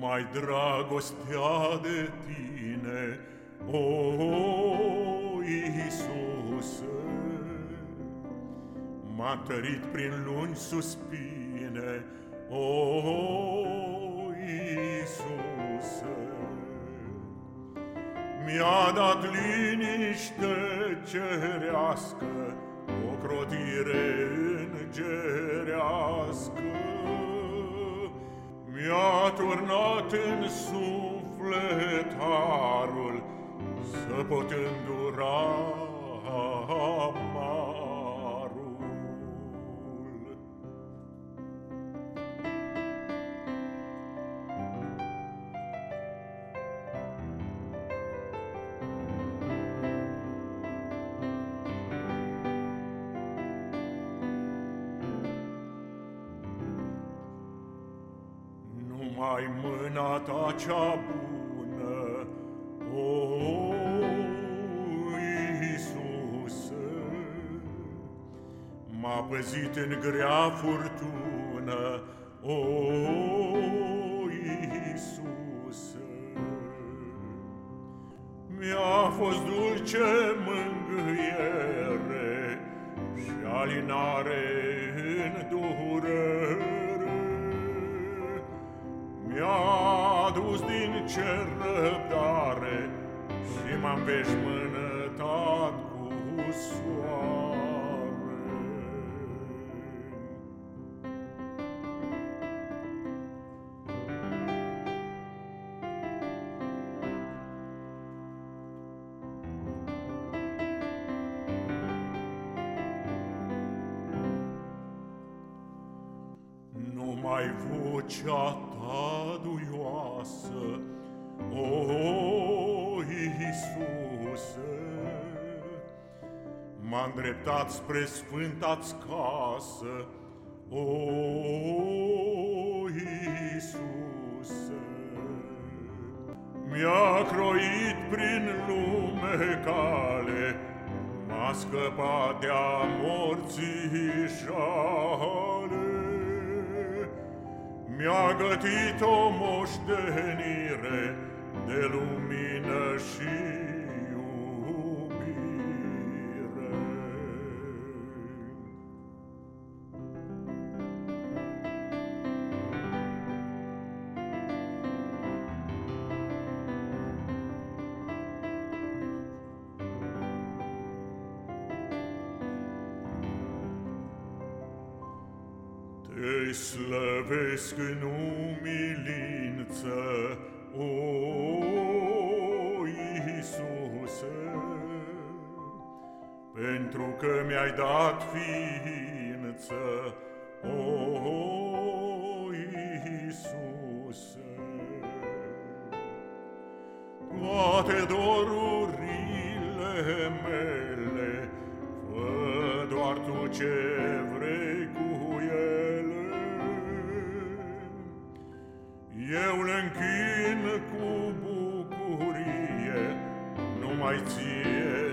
Numai dragostea de tine, o, Iisuse, M-a tărit prin lungi suspine, o, Iisuse. Mi-a dat liniște cerească, o crotire îngerească, turnat în suflet harul, să pot îndura. Numai mâna ta cea bună, o, Iisuse, M-a păzit în grea furtună, o, Iisuse. Mi-a fost dulce mângâiere și alinare în durere, mi-a dus din cer răbdare Și m-am veșmânătat cu soare Numai vocea ta duioasă, o, Iisuse, M-a îndreptat spre sfânta-ți casă, o, Iisuse. Mi-a croit prin lume cale, M-a scăpat de-a morții șale, mi-a gătit o moștenire de lumină și Te slăvesc în umilință, o, Iisuse, Pentru că mi-ai dat ființă, o, Iisuse. Toate dorurile mele, fă doar Tu ce vrei cu ele. Eu le închin cu bucurie, numai ție